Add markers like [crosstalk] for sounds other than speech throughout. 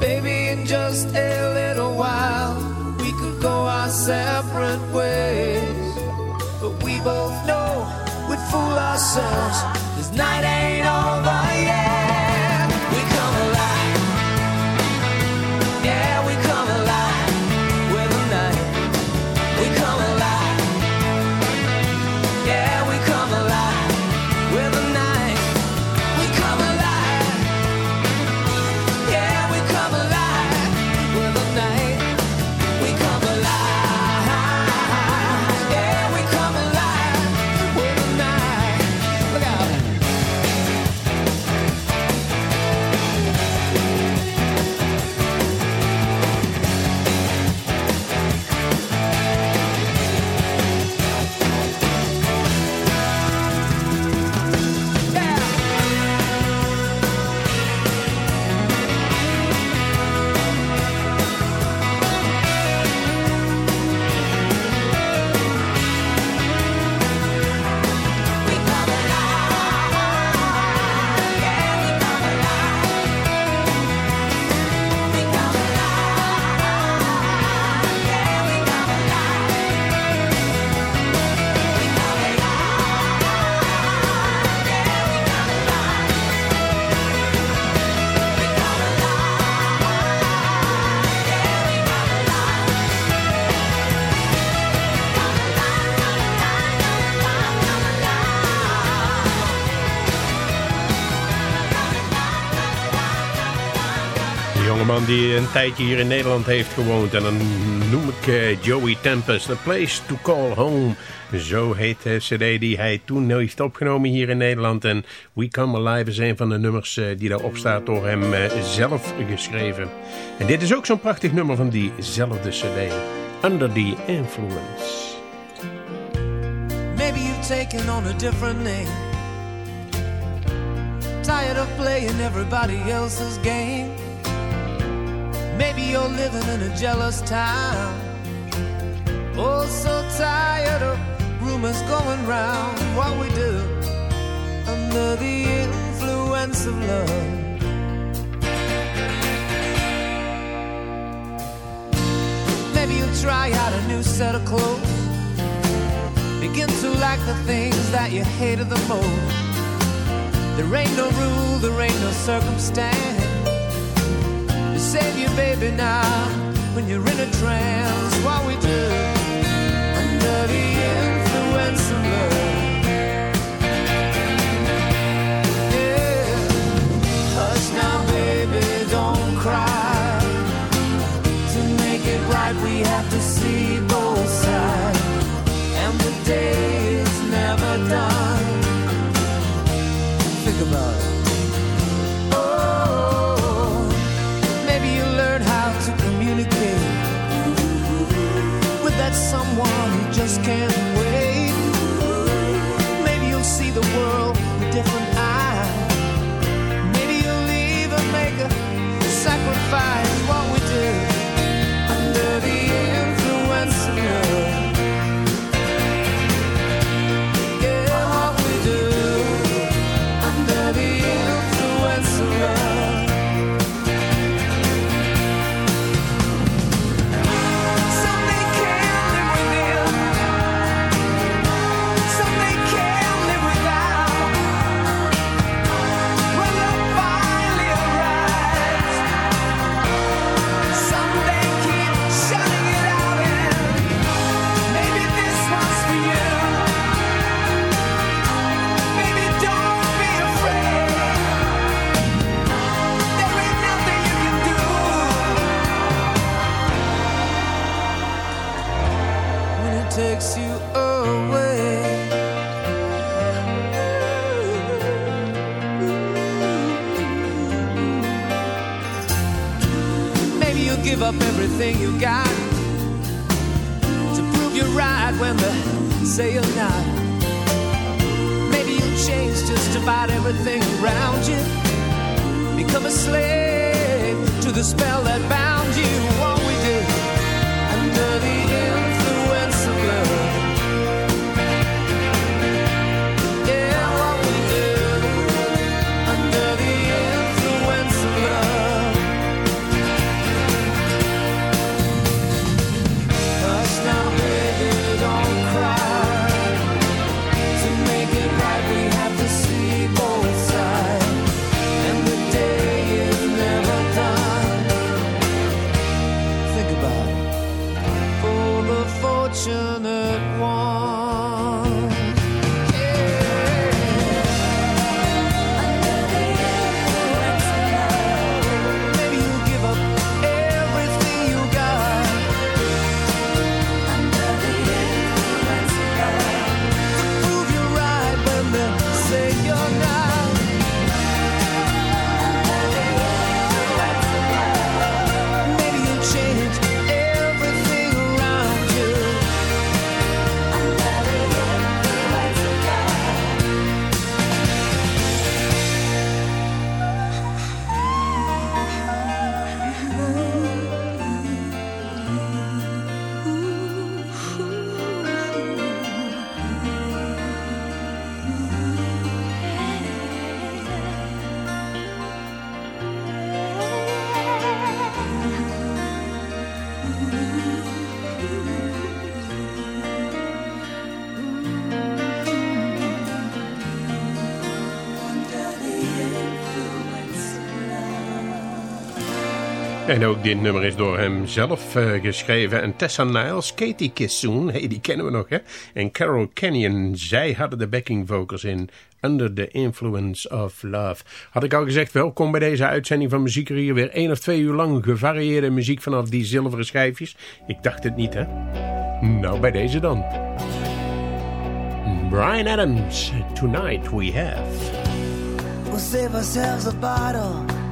Baby, in just a little while, we could go our separate ways. But we both know we'd fool ourselves. This night ain't over. Die een tijdje hier in Nederland heeft gewoond. En dan noem ik uh, Joey Tempest, A Place to Call Home. Zo heet de cd die hij toen heeft opgenomen hier in Nederland. En We Come Alive is een van de nummers uh, die daarop staat door hem uh, zelf geschreven. En dit is ook zo'n prachtig nummer van diezelfde cd. Under the Influence. Maybe you've taken on a different name. Tired of playing everybody else's game. Maybe you're living in a jealous town. Oh, so tired of rumors going round. What we do under the influence of love. Maybe you'll try out a new set of clothes. Begin to like the things that you hated the most. There ain't no rule, there ain't no circumstance save you, baby, now when you're in a trance. What we do under the influence of love. Yeah. Hush now, baby, don't cry. To make it right, we have to see both sides, and the day En ook dit nummer is door hem zelf eh, geschreven. En Tessa Niles, Katie Kissoon, [laughs] hey, die kennen we nog hè. En Carol Kenyon, zij hadden de backing vocals in Under the Influence of Love. Had ik al gezegd, welkom bij deze uitzending van Muziek hier. Weer één of twee uur lang gevarieerde muziek vanaf die zilveren schijfjes. Ik dacht het niet hè. Nou, bij deze dan. Brian Adams, Tonight We Have. We'll save ourselves a bottle.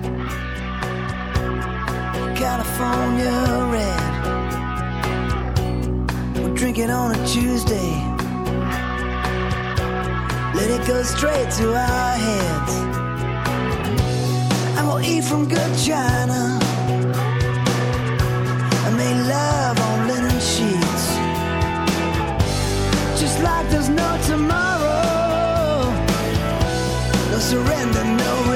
California red. We're drinking on a Tuesday. Let it go straight to our heads. And we'll eat from good china. And make love on linen sheets. Just like there's no tomorrow. No surrender, no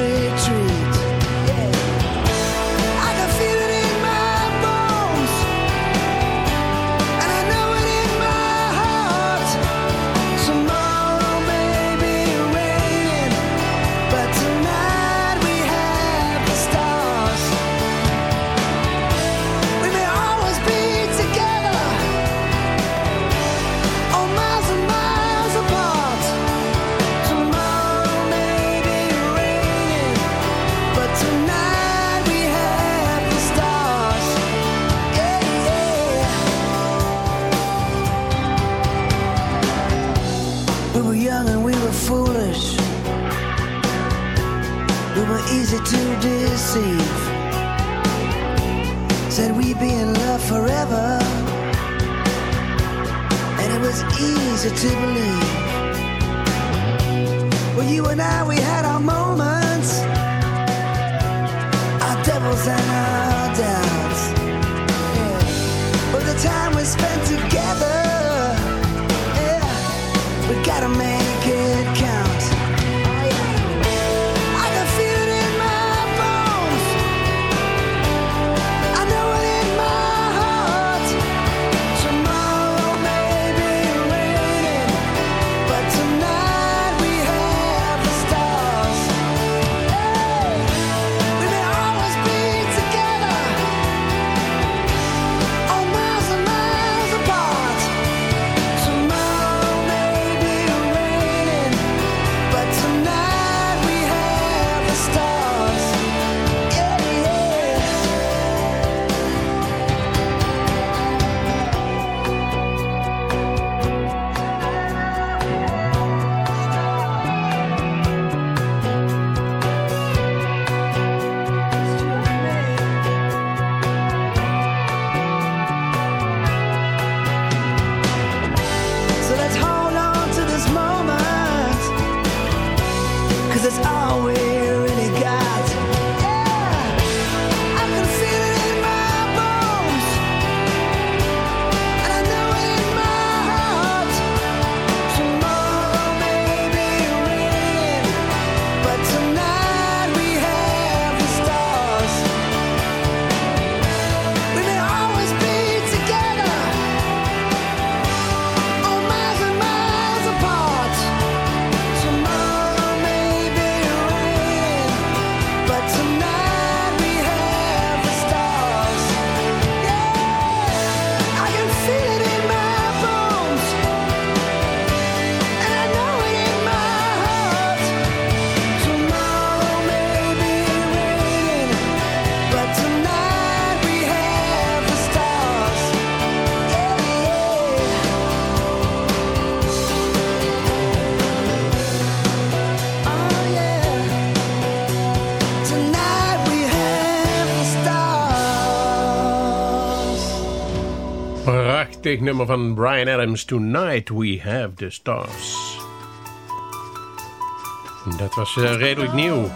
prachtig nummer van Brian Adams. Tonight we have the stars. Dat was eh, redelijk nieuw.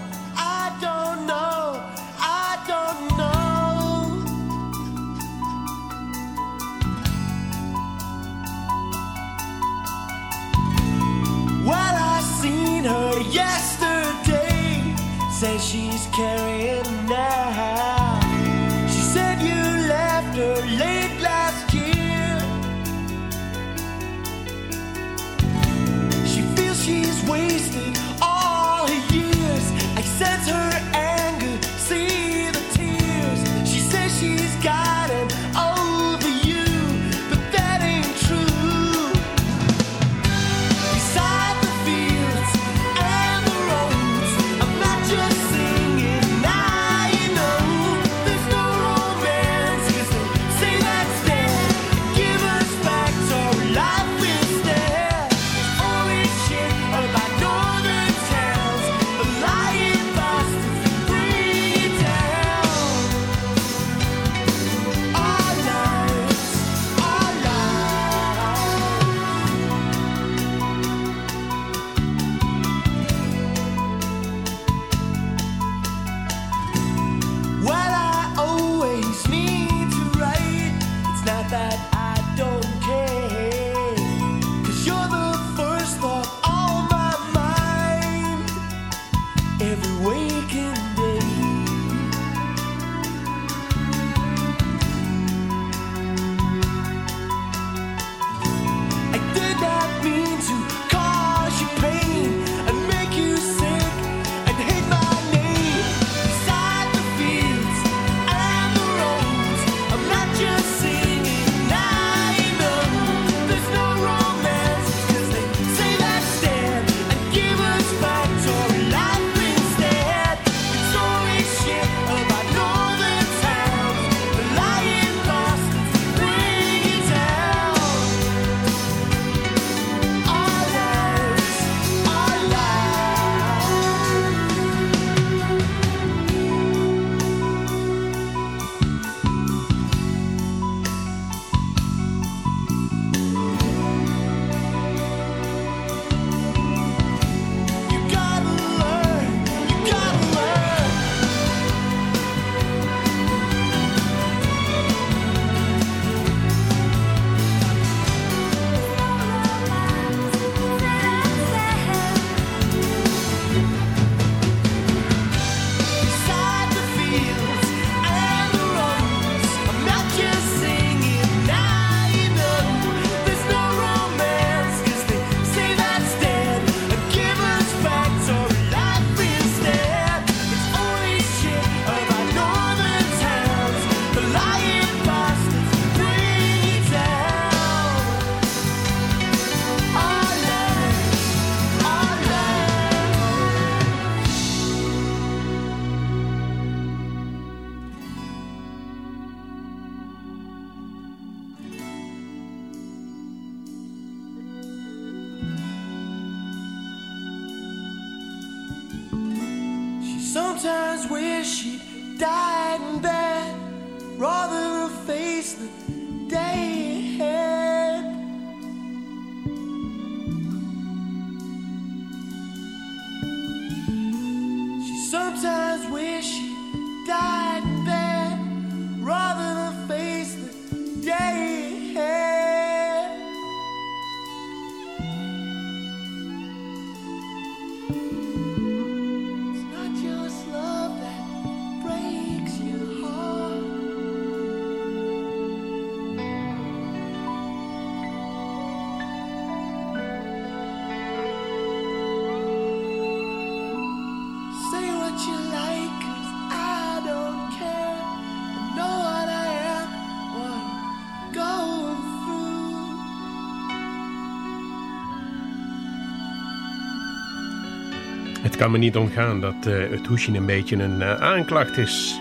Kan me niet ontgaan dat eh, het hoesje een beetje een eh, aanklacht is.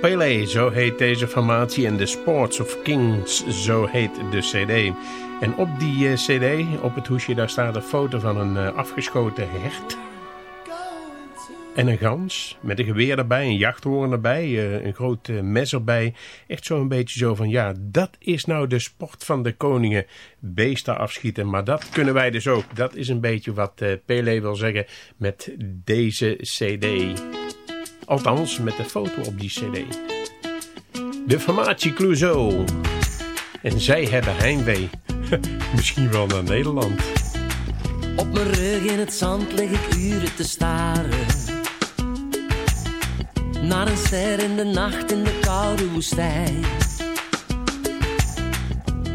Pele, zo heet deze formatie en The Sports of Kings, zo heet de cd. En op die eh, cd, op het hoesje, daar staat een foto van een afgeschoten hert en een gans. Met een geweer erbij, een jachthoorn erbij, eh, een groot eh, mes erbij. Echt zo'n beetje zo van, ja, dat is nou de sport van de koningen. Beesten afschieten, maar dat kunnen wij dus ook. Dat is een beetje wat eh, Pele wil zeggen met deze cd. Althans, met de foto op die cd. De formatie Clouseau. En zij hebben heimwee. [laughs] Misschien wel naar Nederland. Op mijn rug in het zand lig ik uren te staren. Naar een ster in de nacht in de koude woestijn.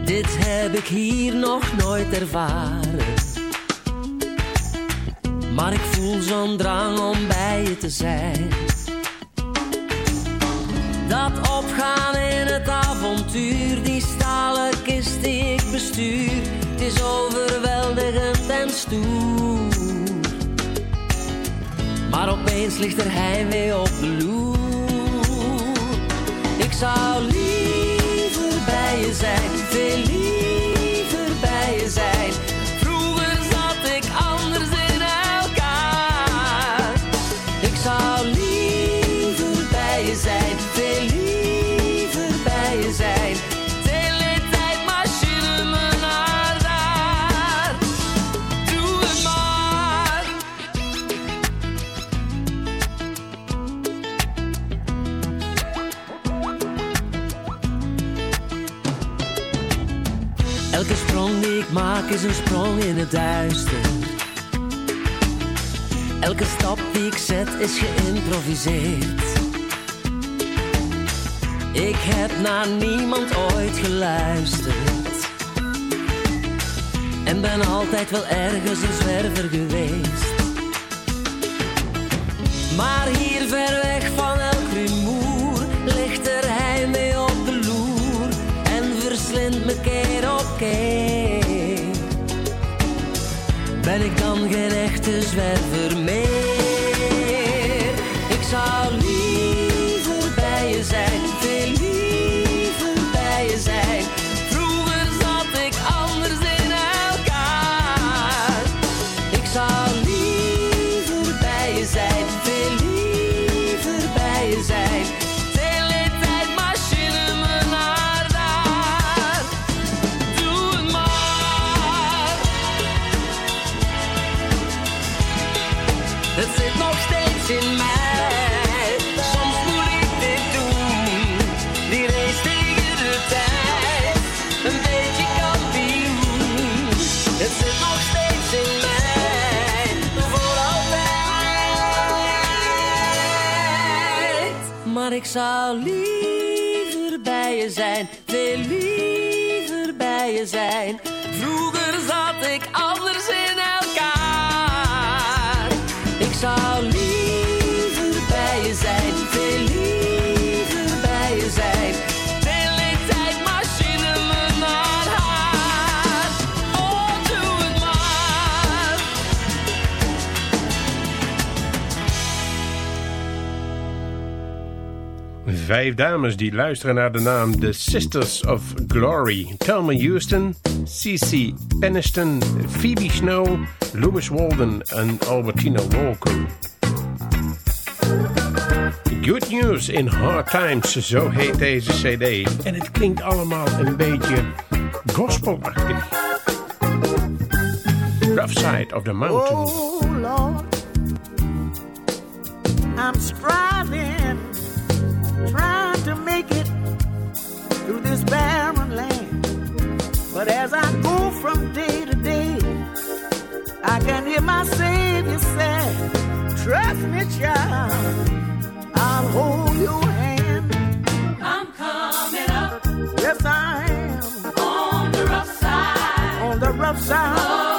Dit heb ik hier nog nooit ervaren. Maar ik voel zo'n drang om bij je te zijn. Dat opgaan in het avontuur, die stalen kist die ik bestuur, het is overweldigend en stoer. Maar opeens ligt er heimwee op de loer. Ik zou liever bij je zijn, Elke stap die ik zet is geïmproviseerd. Ik heb naar niemand ooit geluisterd. En ben altijd wel ergens een zwerver geweest. Maar hier ver weg van Ben ik dan geen echte zwerver meer? Ik zou liever bij je zijn. Veel liever bij je zijn. Vroeger zat ik anders in elkaar. Ik zou vijf dames die luisteren naar de naam The Sisters of Glory. Thelma Houston, Cece Peniston, Phoebe Snow, Louis Walden en Albertina Walker. Good News in Hard Times, zo heet deze cd. En het klinkt allemaal een beetje gospelachtig. Rough Side of the Mountain. Oh Lord, I'm striving. through this barren land. But as I go from day to day, I can hear my Savior say, Trust me, child, I'll hold your hand. I'm coming up. Yes, I am. On the rough side. On the rough side. Oh.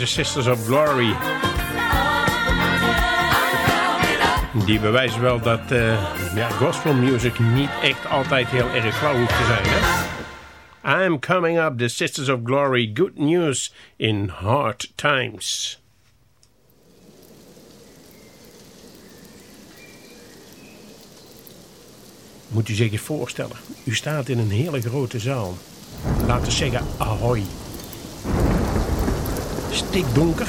De Sisters of Glory. Die bewijzen wel dat uh, ja, gospel music niet echt altijd heel erg flauw hoeft te zijn. Hè? I'm coming up, the Sisters of Glory, good news in hard times. Moet u zich eens voorstellen, u staat in een hele grote zaal. Laten we zeggen, ahoy stikdonker.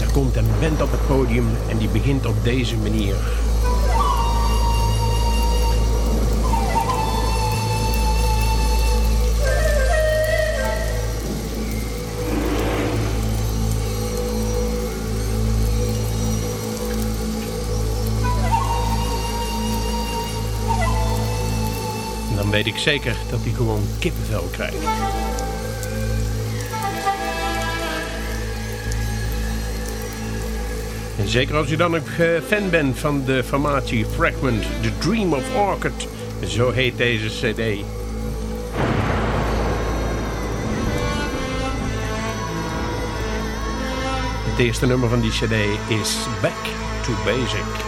Er komt een band op het podium en die begint op deze manier. Dan weet ik zeker dat hij gewoon kippenvel krijgt. Zeker als u dan ook eh, fan bent van de formatie Fragment, The Dream of Orchid. Zo heet deze cd. Het eerste nummer van die cd is Back to Basic.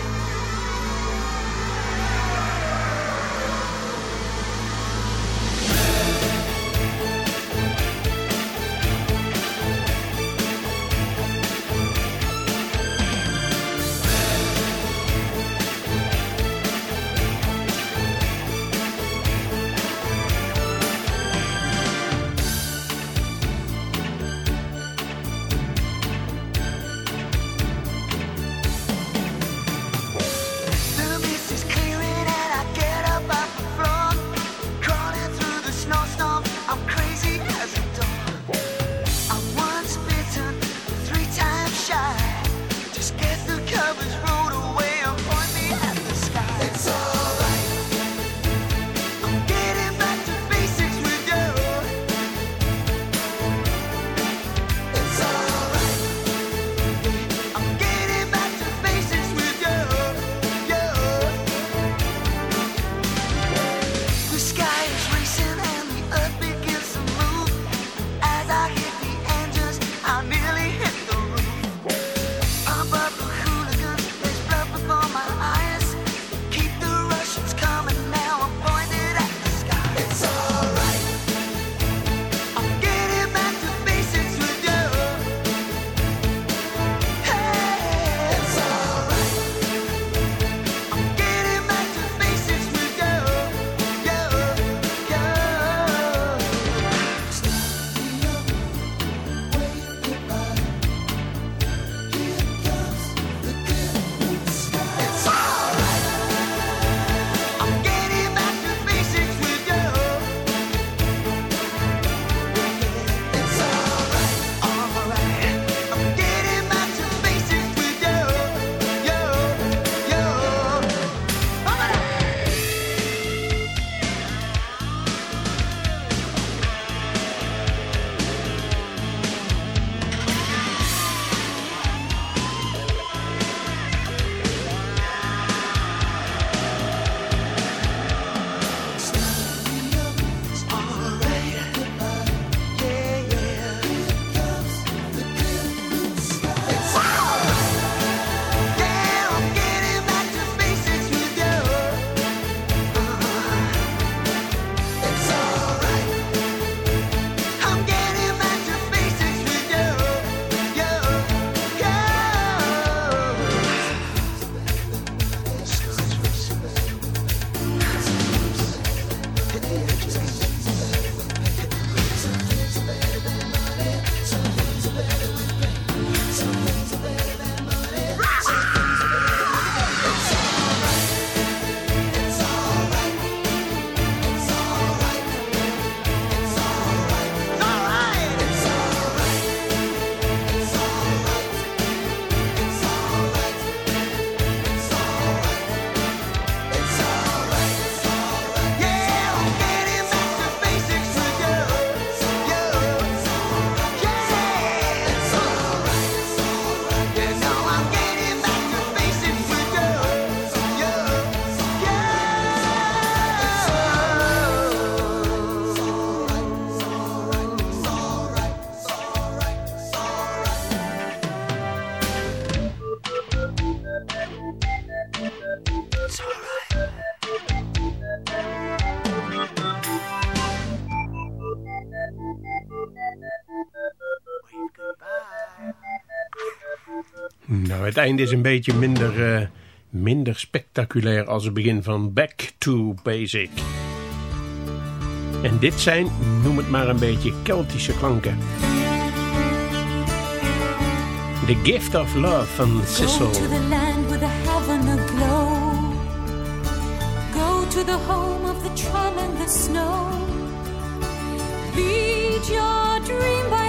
Einde is een beetje minder, eh, minder spectaculair als het begin van Back to Basic. En dit zijn, noem het maar een beetje, Keltische klanken. The Gift of Love van Sissel. Go to the land with the heaven aglow. Go to the home of the tram and the snow. Lead your dream by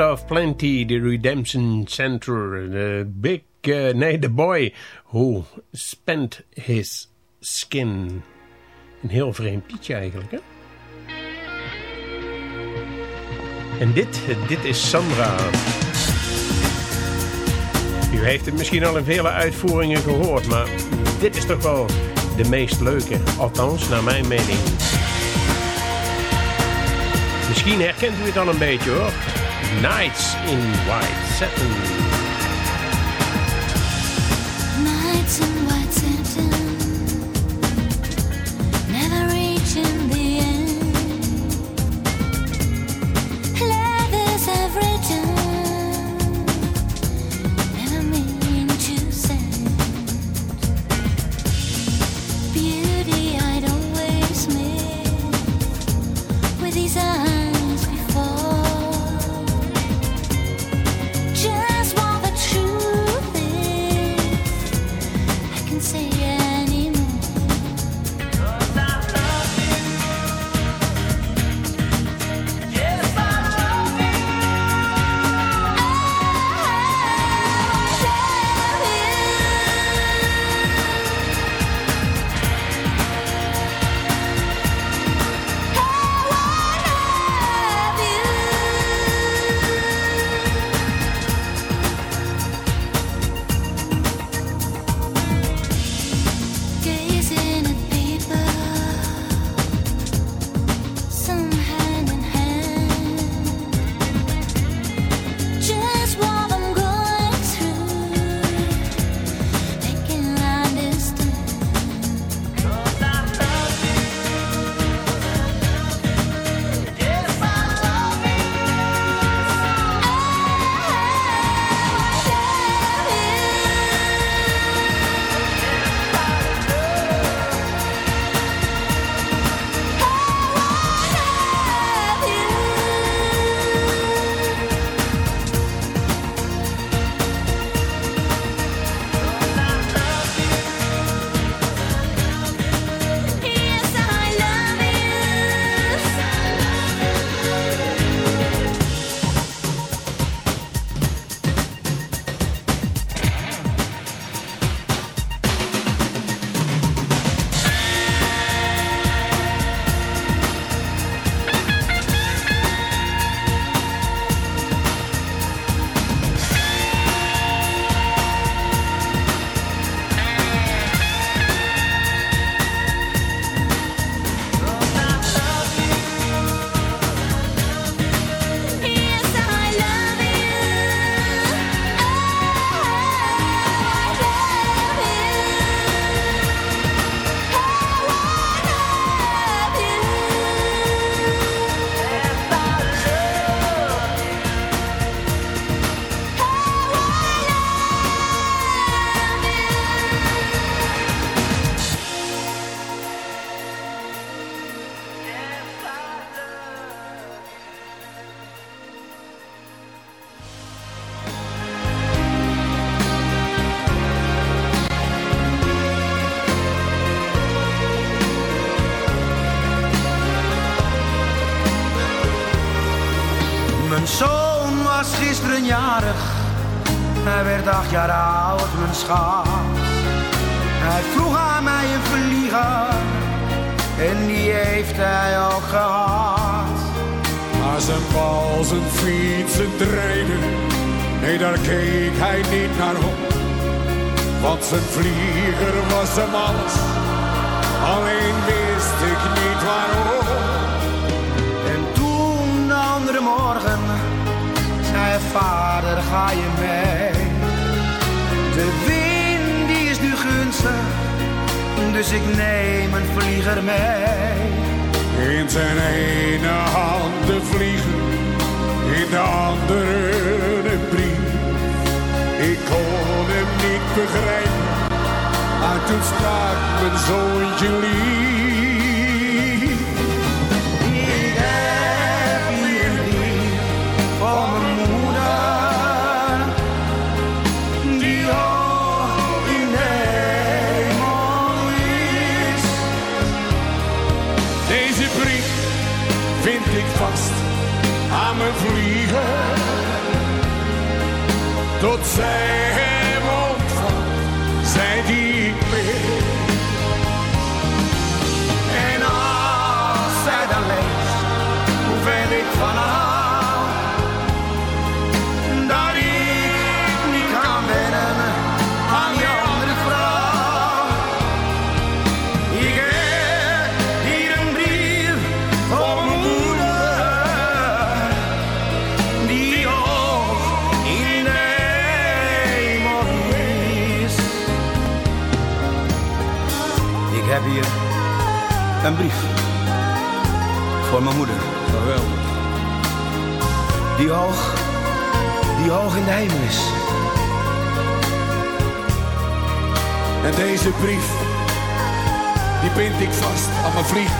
Of Plenty, the Redemption Center, the big, uh, nee, the boy who spent his skin. Een heel vreemd liedje eigenlijk, hè? En dit, dit is Sandra. U heeft het misschien al in vele uitvoeringen gehoord, maar dit is toch wel de meest leuke. Althans, naar mijn mening. Misschien herkent u het al een beetje hoor. Nights in White Satin. Nights in white satin, De wind die is nu gunstig, dus ik neem een vlieger mee. In zijn ene hand de vliegen, in de andere een brief. Ik kon hem niet begrijpen, maar toen sprak mijn zoontje lief. Tot zij een brief voor mijn moeder. Geweldig. Die hoog, die hoog in de hemel is. En deze brief, die bind ik vast aan mijn vlieg.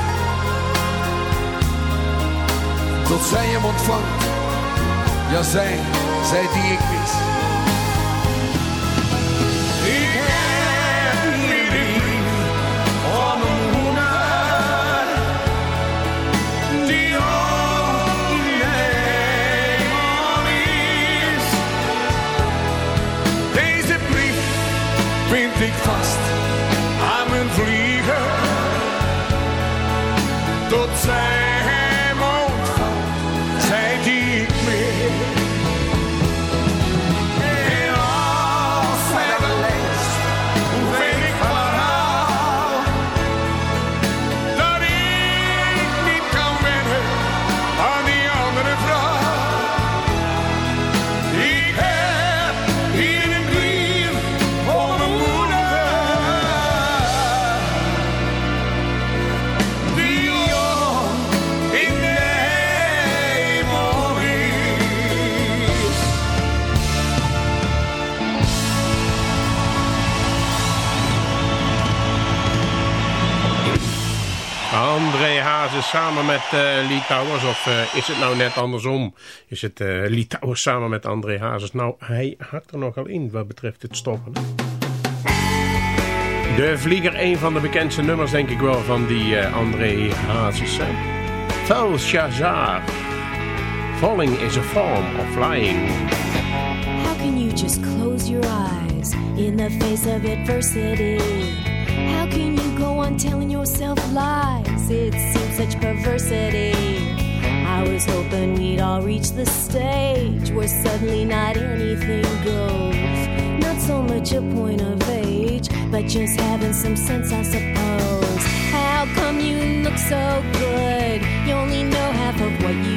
Tot zij hem ontvangt. Ja, zij, zij die ik eh Lee Towers. Of eh, is het nou net andersom? Is het eh Lee Towers samen met André Hazes? Nou, hij hakt er nogal in wat betreft het stoppen. De Vlieger, een van de bekendste nummers denk ik wel van die eh, André Hazes. Vel Shazar. Falling is a form of flying. How can you just close your eyes in the face of adversity? How can you on telling yourself lies? It seems such perversity. I was hoping we'd all reach the stage where suddenly not anything goes. Not so much a point of age, but just having some sense, I suppose. How come you look so good? You only know half of what you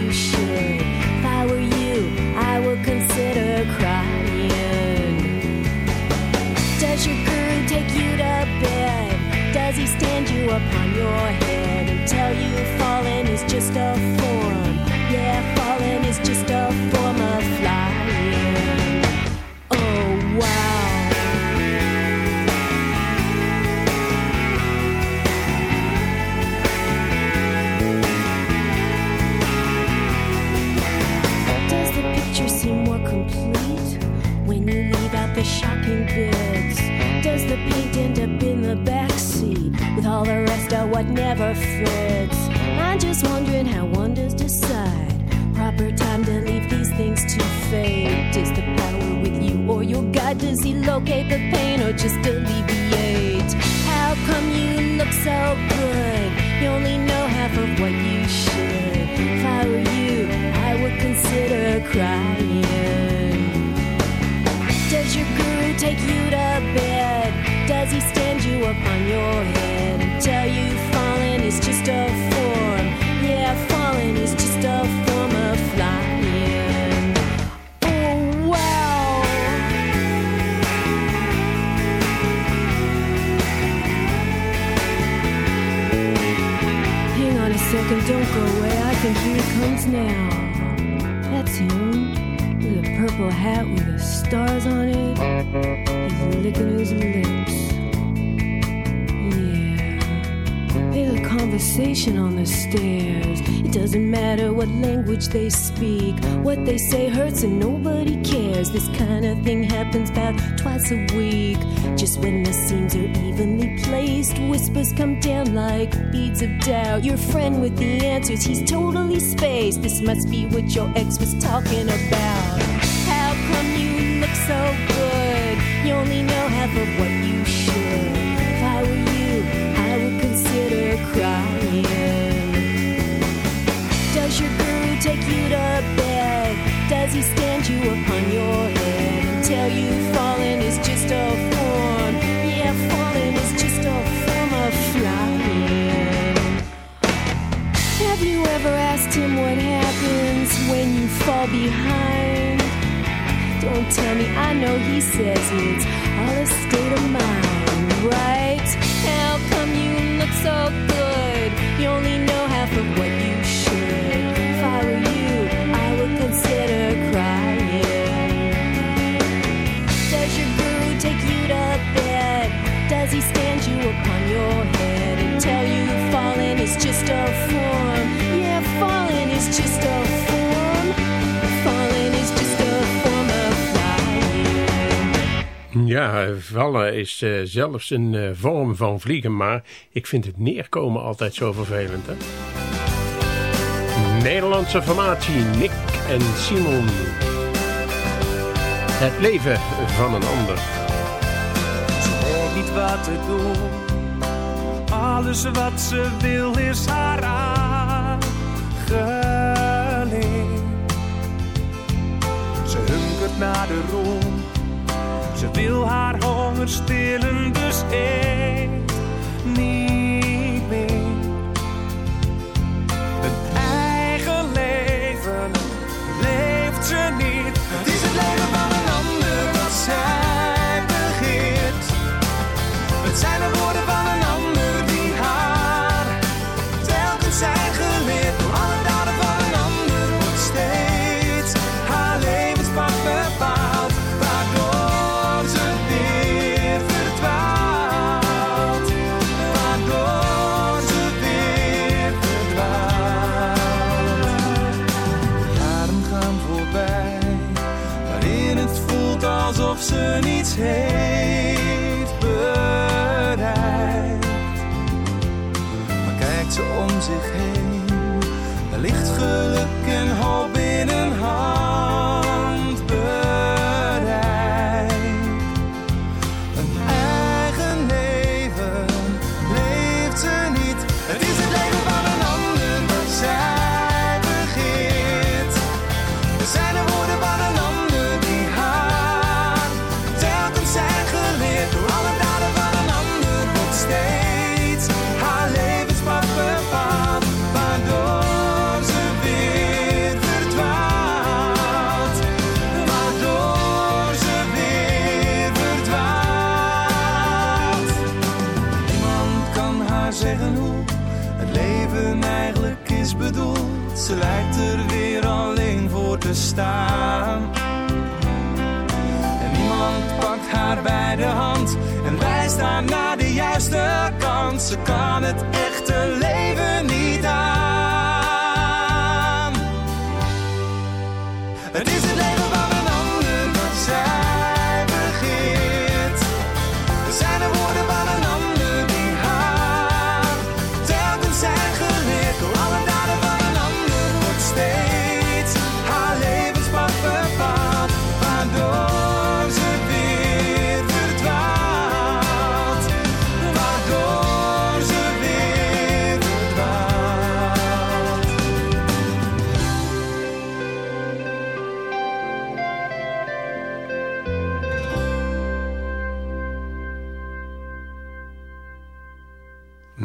they say hurts and nobody cares. This kind of thing happens about twice a week. Just when the seams are evenly placed, whispers come down like beads of doubt. Your friend with the answers, he's totally spaced. This must be what your ex was talking about. How come you look so good? You only know half of what you should. If I were you, I would consider crying. Does your guru take you to as he stands you upon your head and tell you falling is just a form. Yeah, falling is just a form of flying. Have you ever asked him what happens when you fall behind? Don't tell me, I know he says it's all a state of mind, right? How come you look so good? You only know half of Ja, vallen is eh, zelfs een eh, vorm van vliegen, maar ik vind het neerkomen altijd zo vervelend. Hè? Nederlandse formatie Nick en Simon. Het leven van een ander. Ze weet niet wat te doen. Alles wat ze wil is haar aangeling. Ze hunkert naar de roem ze wil haar honger stillen, dus eet niet.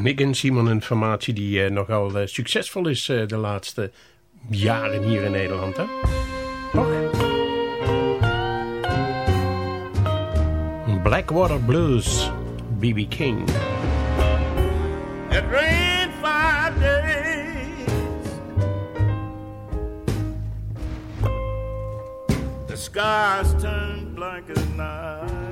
En Simon een formatie die eh, nogal eh, succesvol is eh, de laatste jaren hier in Nederland. Hè? Toch? Blackwater Blues, B.B. King. It rained five days The skies turned black as night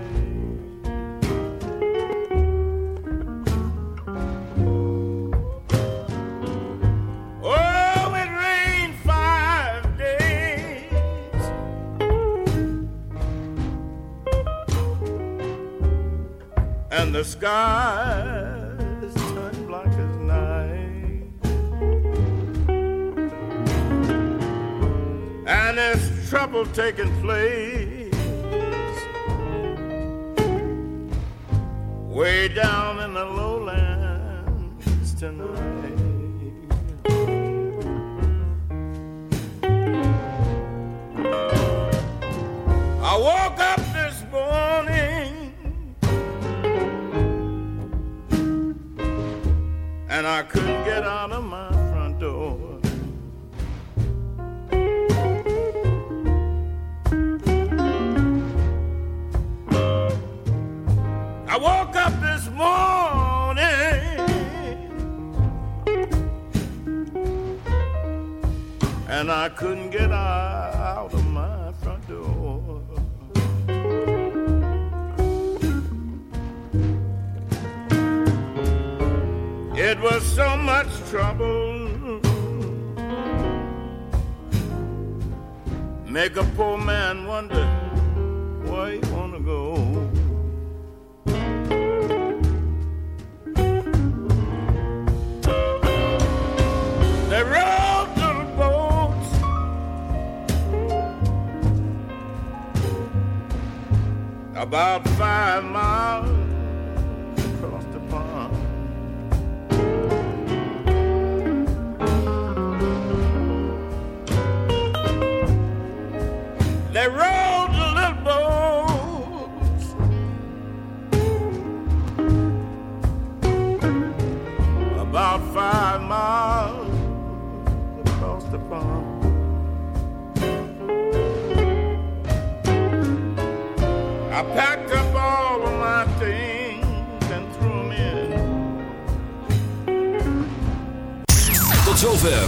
and the skies turn black as night. And there's trouble taking place way down in the lowlands tonight. I woke up this morning. And I couldn't get out of my front door. I woke up this morning and I couldn't get out was so much trouble. Make a poor man wonder where you wanna go. They rowed little boats about five miles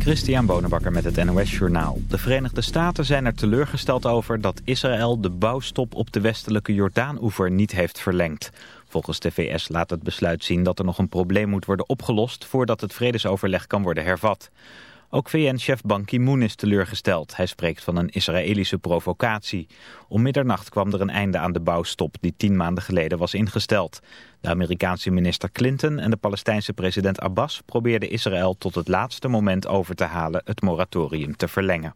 Christian Bonenbakker met het NOS Journaal. De Verenigde Staten zijn er teleurgesteld over dat Israël de bouwstop op de westelijke Jordaan-oever niet heeft verlengd. Volgens de VS laat het besluit zien dat er nog een probleem moet worden opgelost voordat het vredesoverleg kan worden hervat. Ook VN-chef Ban Ki-moon is teleurgesteld. Hij spreekt van een Israëlische provocatie. Om middernacht kwam er een einde aan de bouwstop die tien maanden geleden was ingesteld. De Amerikaanse minister Clinton en de Palestijnse president Abbas probeerden Israël tot het laatste moment over te halen het moratorium te verlengen.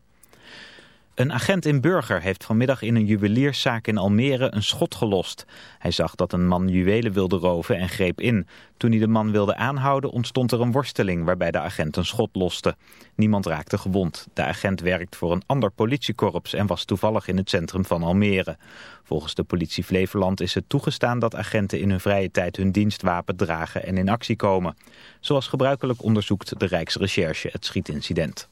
Een agent in Burger heeft vanmiddag in een juwelierszaak in Almere een schot gelost. Hij zag dat een man juwelen wilde roven en greep in. Toen hij de man wilde aanhouden ontstond er een worsteling waarbij de agent een schot loste. Niemand raakte gewond. De agent werkt voor een ander politiekorps en was toevallig in het centrum van Almere. Volgens de politie Flevoland is het toegestaan dat agenten in hun vrije tijd hun dienstwapen dragen en in actie komen. Zoals gebruikelijk onderzoekt de Rijksrecherche het schietincident.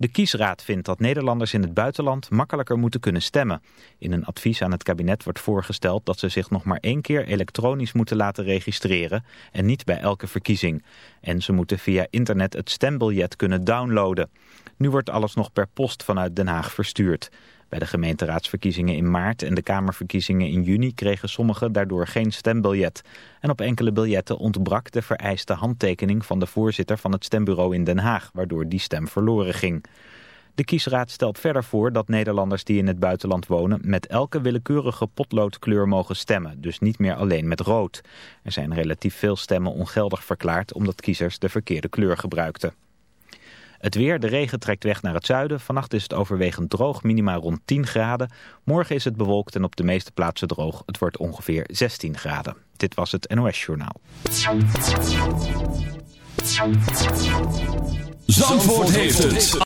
De kiesraad vindt dat Nederlanders in het buitenland makkelijker moeten kunnen stemmen. In een advies aan het kabinet wordt voorgesteld dat ze zich nog maar één keer elektronisch moeten laten registreren en niet bij elke verkiezing. En ze moeten via internet het stembiljet kunnen downloaden. Nu wordt alles nog per post vanuit Den Haag verstuurd. Bij de gemeenteraadsverkiezingen in maart en de kamerverkiezingen in juni kregen sommigen daardoor geen stembiljet. En op enkele biljetten ontbrak de vereiste handtekening van de voorzitter van het stembureau in Den Haag, waardoor die stem verloren ging. De kiesraad stelt verder voor dat Nederlanders die in het buitenland wonen met elke willekeurige potloodkleur mogen stemmen, dus niet meer alleen met rood. Er zijn relatief veel stemmen ongeldig verklaard omdat kiezers de verkeerde kleur gebruikten. Het weer, de regen trekt weg naar het zuiden. Vannacht is het overwegend droog, minima rond 10 graden. Morgen is het bewolkt en op de meeste plaatsen droog. Het wordt ongeveer 16 graden. Dit was het NOS Journaal. Zandvoort heeft het